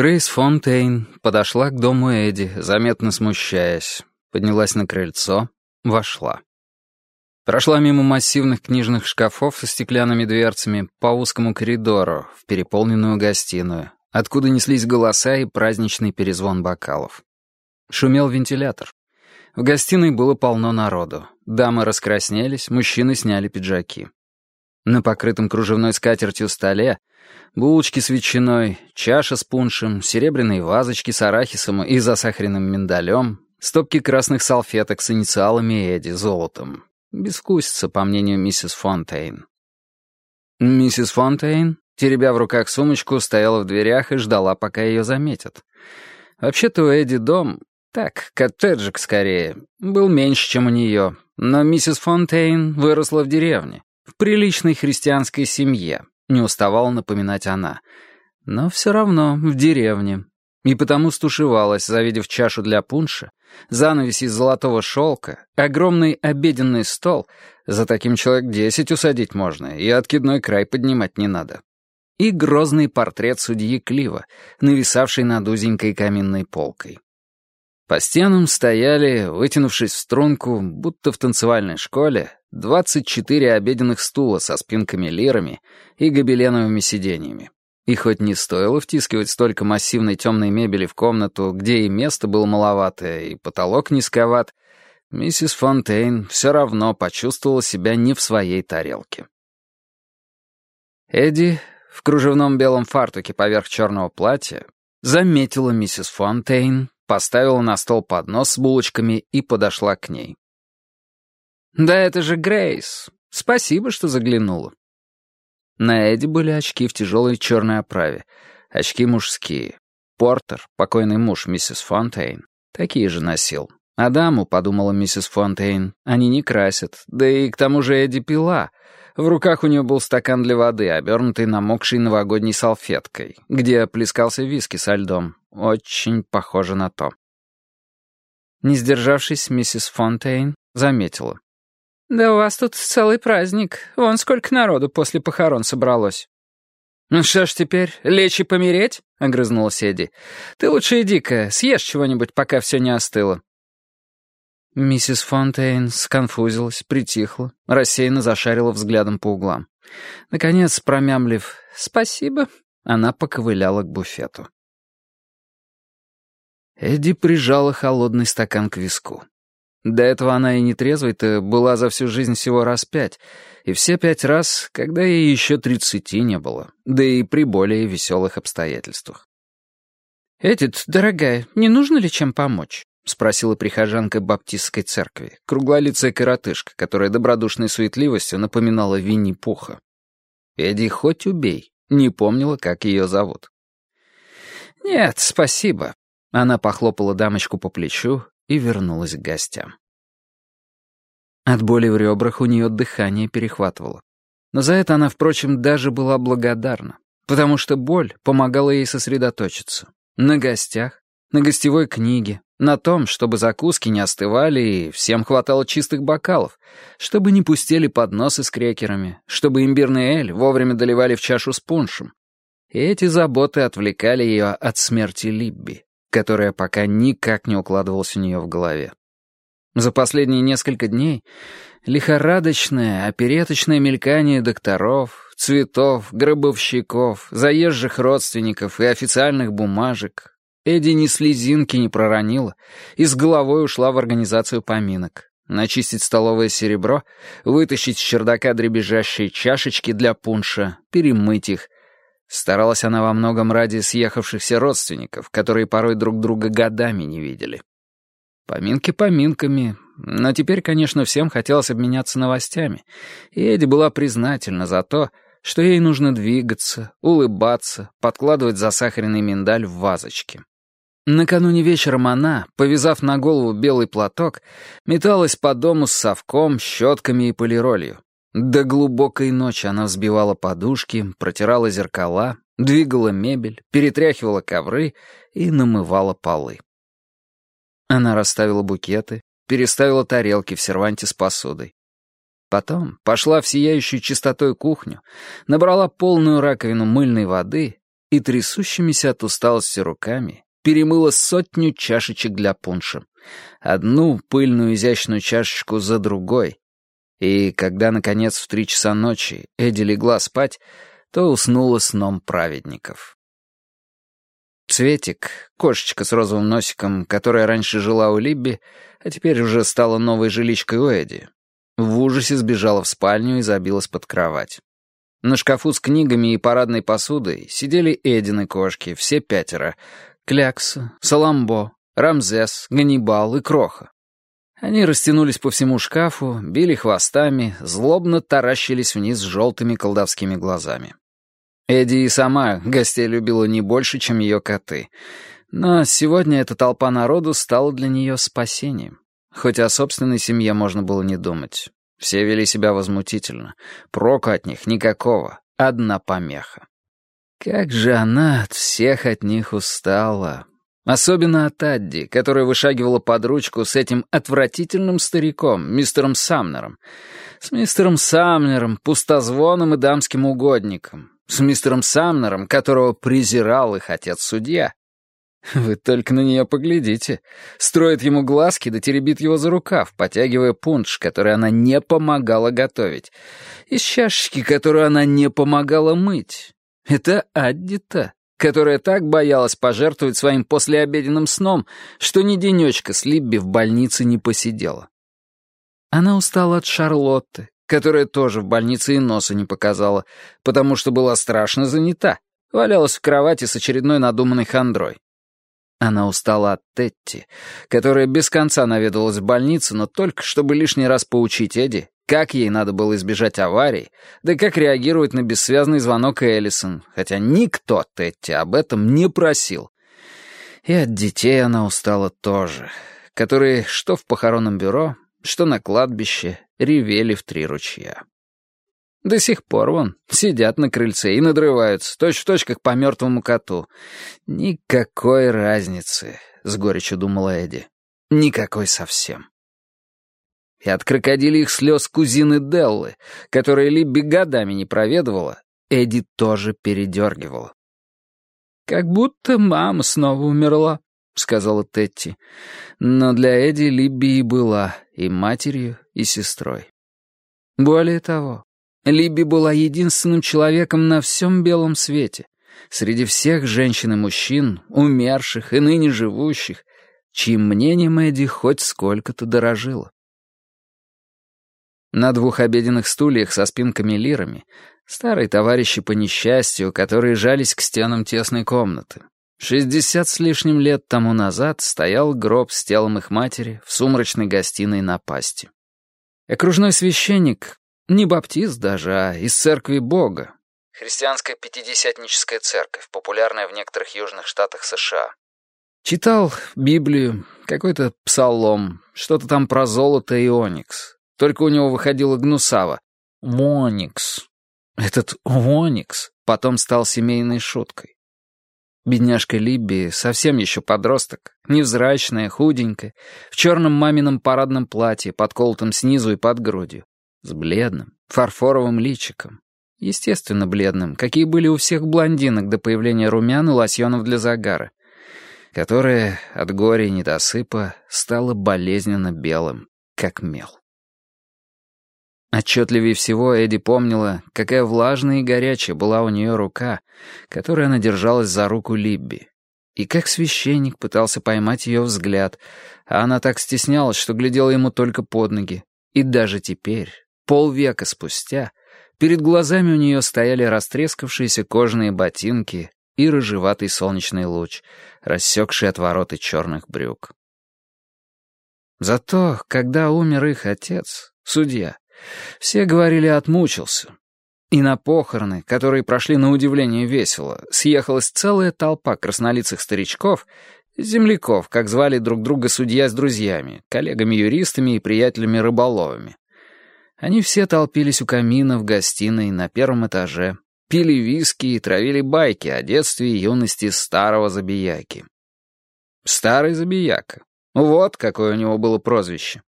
Грейс Фонтейн подошла к дому Эдди, заметно смущаясь, поднялась на крыльцо, вошла. Прошла мимо массивных книжных шкафов со стеклянными дверцами по узкому коридору в переполненную гостиную, откуда неслись голоса и праздничный перезвон бокалов. Шумел вентилятор. В гостиной было полно народу. Дамы раскраснелись, мужчины сняли пиджаки. На покрытом кружевной скатертью столе булочки с ветчиной, чаша с пуншем, серебряные вазочки с арахисом и засахаренным миндалем, стопки красных салфеток с инициалами Эдди золотом. Бескусица, по мнению миссис Фонтейн. Миссис Фонтейн, теребя в руках сумочку, стояла в дверях и ждала, пока ее заметят. Вообще-то у Эдди дом, так, коттеджик скорее, был меньше, чем у нее, но миссис Фонтейн выросла в деревне в приличной христианской семье, не уставала напоминать она. Но все равно в деревне. И потому стушевалась, завидев чашу для пунша, занавес из золотого шелка, огромный обеденный стол, за таким человек десять усадить можно, и откидной край поднимать не надо. И грозный портрет судьи Клива, нависавший над узенькой каминной полкой. По стенам стояли, вытянувшись в струнку, будто в танцевальной школе, 24 обеденных стула со спинками-лирами и гобеленовыми сиденьями. И хоть не стоило втискивать столько массивной темной мебели в комнату, где и место было маловато, и потолок низковат, миссис Фонтейн все равно почувствовала себя не в своей тарелке. Эдди в кружевном белом фартуке поверх черного платья заметила миссис Фонтейн, поставила на стол поднос с булочками и подошла к ней. «Да это же Грейс. Спасибо, что заглянула». На Эдди были очки в тяжелой черной оправе. Очки мужские. Портер, покойный муж миссис Фонтейн, такие же носил. Адаму, подумала миссис Фонтейн, они не красят. Да и к тому же Эдди пила. В руках у нее был стакан для воды, обернутый намокшей новогодней салфеткой, где плескался виски со льдом. Очень похоже на то. Не сдержавшись, миссис Фонтейн заметила. «Да у вас тут целый праздник. Вон сколько народу после похорон собралось». «Ну что ж теперь, лечь и помереть?» — огрызнулась Эдди. «Ты лучше иди-ка, съешь чего-нибудь, пока все не остыло». Миссис Фонтейн сконфузилась, притихла, рассеянно зашарила взглядом по углам. Наконец, промямлив «спасибо», она поковыляла к буфету. Эдди прижала холодный стакан к виску. До этого она и нетрезвой-то была за всю жизнь всего раз пять, и все пять раз, когда ей еще тридцати не было, да и при более веселых обстоятельствах. «Эдит, дорогая, не нужно ли чем помочь?» — спросила прихожанка баптистской церкви, круглолицая коротышка, которая добродушной суетливостью напоминала Винни-Пуха. Эдди хоть убей, не помнила, как ее зовут. «Нет, спасибо». Она похлопала дамочку по плечу и вернулась к гостям. От боли в ребрах у нее дыхание перехватывало. Но за это она, впрочем, даже была благодарна, потому что боль помогала ей сосредоточиться. На гостях, на гостевой книге, на том, чтобы закуски не остывали и всем хватало чистых бокалов, чтобы не пустели подносы с крекерами, чтобы имбирный эль вовремя доливали в чашу с пуншем. И эти заботы отвлекали ее от смерти Либби, которая пока никак не укладывалась у нее в голове. За последние несколько дней лихорадочное, опереточное мелькание докторов, цветов, гробовщиков, заезжих родственников и официальных бумажек, Эдди ни слезинки не проронила и с головой ушла в организацию поминок. Начистить столовое серебро, вытащить с чердака дребезжащие чашечки для пунша, перемыть их. Старалась она во многом ради съехавшихся родственников, которые порой друг друга годами не видели. Поминки поминками, но теперь, конечно, всем хотелось обменяться новостями, и Эдди была признательна за то, что ей нужно двигаться, улыбаться, подкладывать засахаренный миндаль в вазочки. Накануне вечером она, повязав на голову белый платок, металась по дому с совком, щетками и полиролью. До глубокой ночи она взбивала подушки, протирала зеркала, двигала мебель, перетряхивала ковры и намывала полы. Она расставила букеты, переставила тарелки в серванте с посудой. Потом пошла в сияющую чистотой кухню, набрала полную раковину мыльной воды и трясущимися от усталости руками перемыла сотню чашечек для пунша. Одну пыльную изящную чашечку за другой. И когда, наконец, в три часа ночи Эдди легла спать, то уснула сном праведников. Цветик, кошечка с розовым носиком, которая раньше жила у Либби, а теперь уже стала новой жиличкой у Эдди, в ужасе сбежала в спальню и забилась под кровать. На шкафу с книгами и парадной посудой сидели Эдины кошки, все пятеро. Клякса, Саламбо, Рамзес, Ганнибал и Кроха. Они растянулись по всему шкафу, били хвостами, злобно таращились вниз с желтыми колдовскими глазами. Эдди и сама гостей любила не больше, чем ее коты. Но сегодня эта толпа народу стала для нее спасением. Хоть о собственной семье можно было не думать. Все вели себя возмутительно. Проку от них никакого. Одна помеха. Как же она от всех от них устала. Особенно от Адди, которая вышагивала под ручку с этим отвратительным стариком, мистером Самнером. С мистером Самнером, пустозвоном и дамским угодником. С мистером Самнером, которого презирал их отец-судья. Вы только на нее поглядите. Строит ему глазки да теребит его за рукав, потягивая пунш, который она не помогала готовить. Из чашечки, которую она не помогала мыть. Это Адди-то, которая так боялась пожертвовать своим послеобеденным сном, что ни денечка с Либби в больнице не посидела. Она устала от Шарлотты, которая тоже в больнице и носа не показала, потому что была страшно занята, валялась в кровати с очередной надуманной хандрой. Она устала от Тетти, которая без конца наведывалась в больницу, но только чтобы лишний раз поучить Эдди, как ей надо было избежать аварии, да как реагировать на бессвязный звонок Эллисон, хотя никто Тетти об этом не просил. И от детей она устала тоже, которые что в похоронном бюро, что на кладбище ревели в три ручья. До сих пор вон сидят на крыльце и надрываются, точь-в-точь, как по мертвому коту. Никакой разницы, — с горечью думала Эдди. Никакой совсем. И от крокодильих слез кузины Деллы, которая Либби годами не проведывала, Эдди тоже передергивала. «Как будто мама снова умерла», — сказала Тетти. Но для Эдди Либби и была и матерью, и сестрой. Более того, Либби была единственным человеком на всем белом свете, среди всех женщин и мужчин, умерших и ныне живущих, чьим мнением Эдди хоть сколько-то дорожила. На двух обеденных стульях со спинками-лирами старые товарищи по несчастью, которые жались к стенам тесной комнаты. Шестьдесят с лишним лет тому назад стоял гроб с телом их матери в сумрачной гостиной на пасти. Окружной священник, не баптист даже, а из церкви Бога. Христианская пятидесятническая церковь, популярная в некоторых южных штатах США. Читал Библию, какой-то псалом, что-то там про золото и оникс. Только у него выходило гнусаво. Моникс. Этот оникс потом стал семейной шуткой. Бедняжка Либби, совсем еще подросток, невзрачная, худенькая, в черном мамином парадном платье, подколотом снизу и под грудью с бледным, фарфоровым личиком. Естественно, бледным, какие были у всех блондинок до появления румян и лосьонов для загара, которое от горя и недосыпа стало болезненно белым, как мел. Отчетливее всего Эдди помнила, какая влажная и горячая была у нее рука, которой она держалась за руку Либби. И как священник пытался поймать ее взгляд, а она так стеснялась, что глядела ему только под ноги. И даже теперь, Полвека спустя перед глазами у нее стояли растрескавшиеся кожаные ботинки и рыжеватый солнечный луч, рассекший отвороты черных брюк. Зато, когда умер их отец, судья, все говорили «отмучился». И на похороны, которые прошли на удивление весело, съехалась целая толпа краснолицых старичков, земляков, как звали друг друга судья с друзьями, коллегами-юристами и приятелями-рыболовами. Они все толпились у камина в гостиной на первом этаже, пили виски и травили байки о детстве и юности старого забияки. Старый забияка. Вот какое у него было прозвище.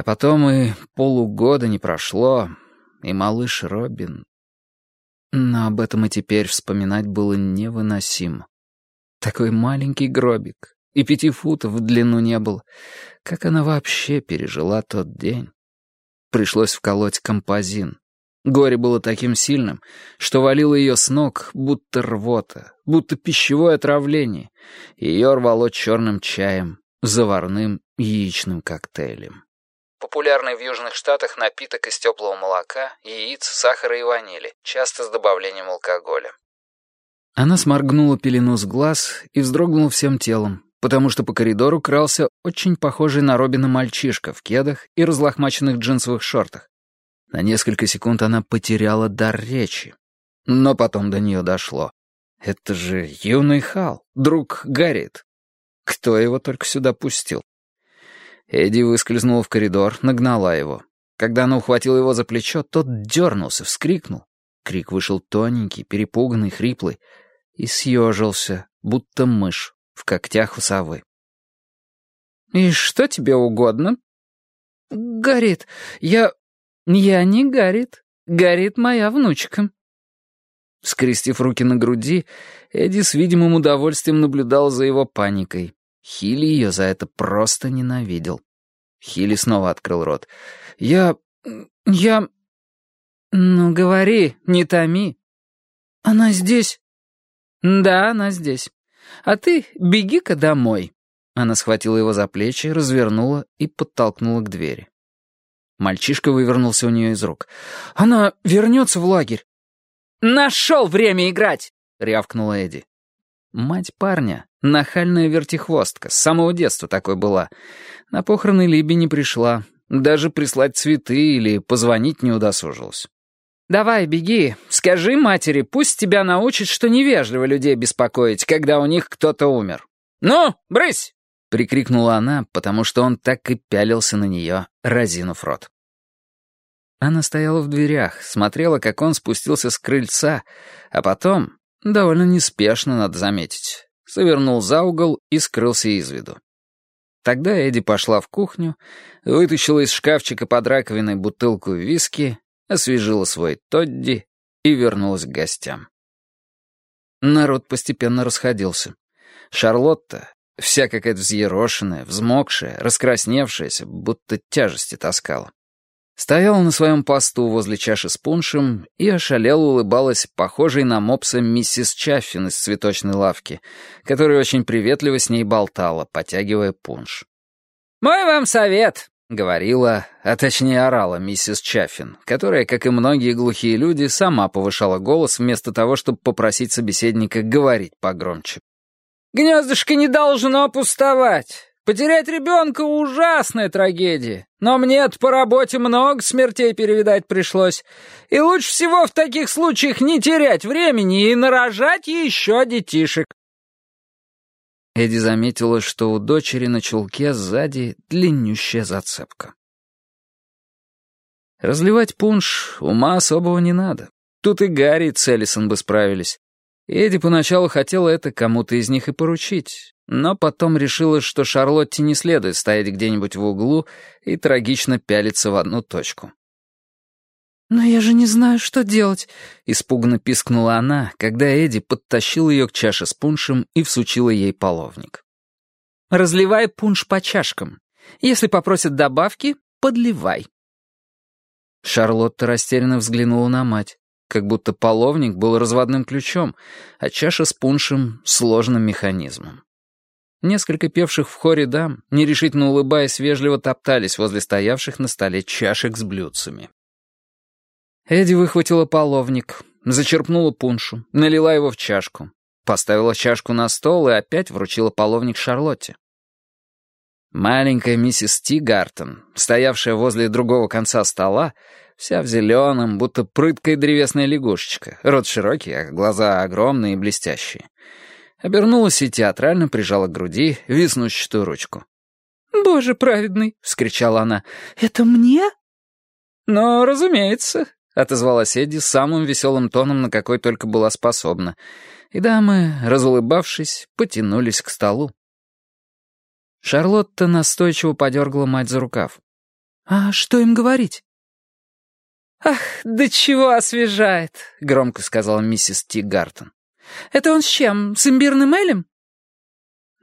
А потом и полугода не прошло, и малыш Робин Но об этом и теперь вспоминать было невыносимо. Такой маленький гробик, и пяти футов в длину не был. Как она вообще пережила тот день? Пришлось вколоть композин. Горе было таким сильным, что валило ее с ног, будто рвота, будто пищевое отравление. Ее рвало черным чаем, заварным яичным коктейлем. Популярный в Южных Штатах напиток из теплого молока, яиц, сахара и ванили, часто с добавлением алкоголя. Она сморгнула пелену с глаз и вздрогнула всем телом, потому что по коридору крался очень похожий на Робина мальчишка в кедах и разлохмаченных джинсовых шортах. На несколько секунд она потеряла дар речи. Но потом до нее дошло. Это же юный Хал, друг Гарриет. Кто его только сюда пустил? Эдди выскользнула в коридор, нагнала его. Когда она ухватила его за плечо, тот дернулся, вскрикнул. Крик вышел тоненький, перепуганный, хриплый, и съежился, будто мышь в когтях у совы. «И что тебе угодно?» «Горит. Я... я не горит. Горит моя внучка». Скрестив руки на груди, Эдди с видимым удовольствием наблюдал за его паникой. Хилли ее за это просто ненавидел. Хилли снова открыл рот. «Я... я...» «Ну, говори, не томи». «Она здесь?» «Да, она здесь. А ты беги-ка домой». Она схватила его за плечи, развернула и подтолкнула к двери. Мальчишка вывернулся у нее из рук. «Она вернется в лагерь». «Нашел время играть!» — рявкнула Эдди. Мать парня, нахальная вертихвостка, с самого детства такой была. На похороны Либи не пришла, даже прислать цветы или позвонить не удосужилась. «Давай, беги, скажи матери, пусть тебя научит, что невежливо людей беспокоить, когда у них кто-то умер. Ну, брысь!» — прикрикнула она, потому что он так и пялился на нее, разинув рот. Она стояла в дверях, смотрела, как он спустился с крыльца, а потом, довольно неспешно, надо заметить, завернул за угол и скрылся из виду. Тогда Эдди пошла в кухню, вытащила из шкафчика под раковиной бутылку виски освежила свой Тодди и вернулась к гостям. Народ постепенно расходился. Шарлотта, вся какая-то взъерошенная, взмокшая, раскрасневшаяся, будто тяжести таскала. Стояла на своем посту возле чаши с пуншем и ошалела улыбалась похожей на мопса миссис Чаффин из цветочной лавки, которая очень приветливо с ней болтала, потягивая пунш. «Мой вам совет. Говорила, а точнее орала миссис Чаффин, которая, как и многие глухие люди, сама повышала голос вместо того, чтобы попросить собеседника говорить погромче. «Гнездышко не должно пустовать. Потерять ребенка — ужасная трагедия. Но мне по работе много смертей перевидать пришлось. И лучше всего в таких случаях не терять времени и нарожать еще детишек. Эдди заметила, что у дочери на чулке сзади длиннющая зацепка. Разливать пунш ума особого не надо. Тут и Гарри, и Целлисон бы справились. Эдди поначалу хотела это кому-то из них и поручить, но потом решила, что Шарлотте не следует стоять где-нибудь в углу и трагично пялиться в одну точку. «Но я же не знаю, что делать», — испуганно пискнула она, когда Эдди подтащил ее к чаше с пуншем и всучила ей половник. «Разливай пунш по чашкам. Если попросят добавки, подливай». Шарлотта растерянно взглянула на мать, как будто половник был разводным ключом, а чаша с пуншем — сложным механизмом. Несколько певших в хоре дам, нерешительно улыбаясь, вежливо топтались возле стоявших на столе чашек с блюдцами. Эдди выхватила половник, зачерпнула пуншу, налила его в чашку, поставила чашку на стол и опять вручила половник Шарлотте. Маленькая миссис Тигартон, стоявшая возле другого конца стола, вся в зеленом, будто прыткая древесная лягушечка, рот широкий, а глаза огромные и блестящие, обернулась и театрально прижала к груди виснущую ручку. «Боже праведный!» — вскричала она. «Это мне?» «Ну, разумеется», — отозвалась Эдди самым веселым тоном, на какой только была способна. И дамы, разулыбавшись, потянулись к столу. Шарлотта настойчиво подергала мать за рукав. «А что им говорить?» «Ах, да чего освежает», — громко сказала миссис Ти Гартон. «Это он с чем, с имбирным элем?»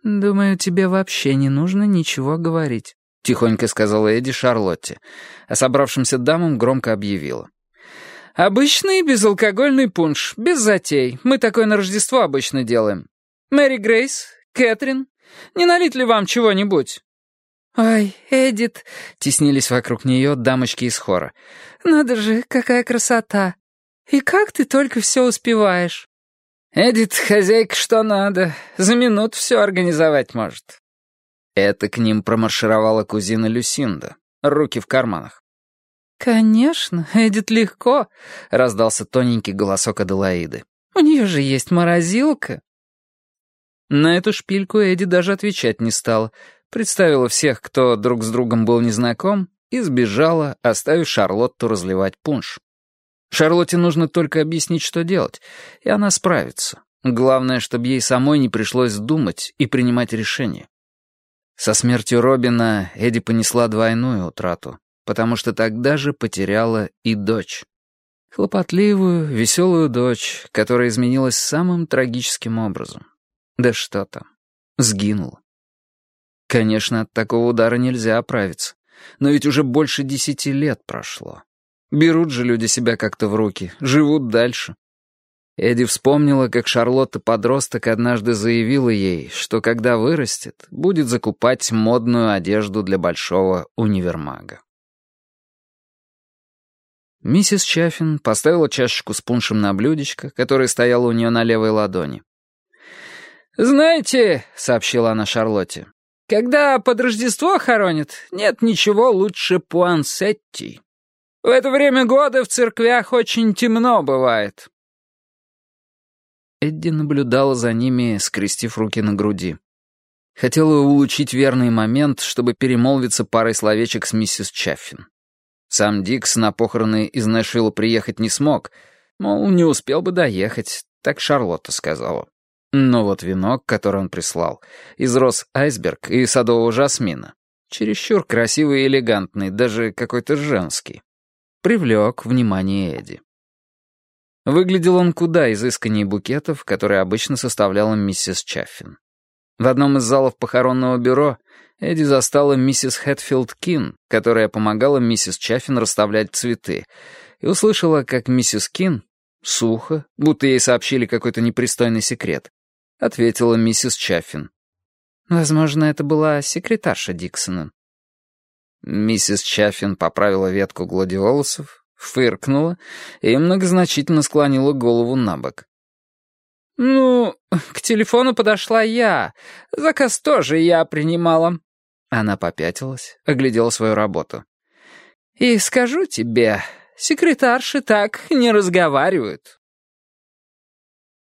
«Думаю, тебе вообще не нужно ничего говорить», — тихонько сказала Эдди Шарлотте, а собравшимся дамам громко объявила. «Обычный безалкогольный пунш, без затей. Мы такое на Рождество обычно делаем. Мэри Грейс, Кэтрин, не налить ли вам чего-нибудь?» «Ой, Эдит!» — теснились вокруг нее дамочки из хора. «Надо же, какая красота! И как ты только все успеваешь!» «Эдит, хозяйка, что надо. За минут все организовать может». Это к ним промаршировала кузина Люсинда. Руки в карманах. «Конечно, Эдит легко», — раздался тоненький голосок Аделаиды. «У нее же есть морозилка». На эту шпильку Эдди даже отвечать не стала, представила всех, кто друг с другом был незнаком, и сбежала, оставив Шарлотту разливать пунш. Шарлотте нужно только объяснить, что делать, и она справится. Главное, чтобы ей самой не пришлось думать и принимать решения. Со смертью Робина Эдди понесла двойную утрату, потому что тогда же потеряла и дочь. Хлопотливую, веселую дочь, которая изменилась самым трагическим образом. Да что там, сгинула. Конечно, от такого удара нельзя оправиться. Но ведь уже больше десяти лет прошло. Берут же люди себя как-то в руки, живут дальше. Эдди вспомнила, как Шарлотта-подросток однажды заявила ей, что когда вырастет, будет закупать модную одежду для большого универмага. Миссис Чаффин поставила чашечку с пуншем на блюдечко, которое стояло у нее на левой ладони. «Знаете», — сообщила она Шарлотте, когда под Рождество хоронят, нет ничего лучше пуансетти. В это время года в церквях очень темно бывает». Эдди наблюдала за ними, скрестив руки на груди. Хотела улучшить верный момент, чтобы перемолвиться парой словечек с миссис Чаффин. Сам Дикс на похороны из Нэшвилла приехать не смог, мол, не успел бы доехать, так Шарлотта сказала. Но вот венок, который он прислал, из роз айсберг и садового жасмина, чересчур красивый и элегантный, даже какой-то женский, привлек внимание Эдди. Выглядел он куда изысканнее букетов, которые обычно составляла миссис Чаффин. В одном из залов похоронного бюро Эдди застала миссис Хэтфилд Кин, которая помогала миссис Чаффин расставлять цветы, и услышала, как миссис Кин, сухо, будто ей сообщили какой-то непристойный секрет, — ответила миссис Чаффин. «Возможно, это была секретарша Диксона». Миссис Чаффин поправила ветку гладиолусов, фыркнула и многозначительно склонила голову на бок. «Ну, к телефону подошла я. Заказ тоже я принимала». Она попятилась, оглядела свою работу. «И скажу тебе, секретарши так не разговаривают.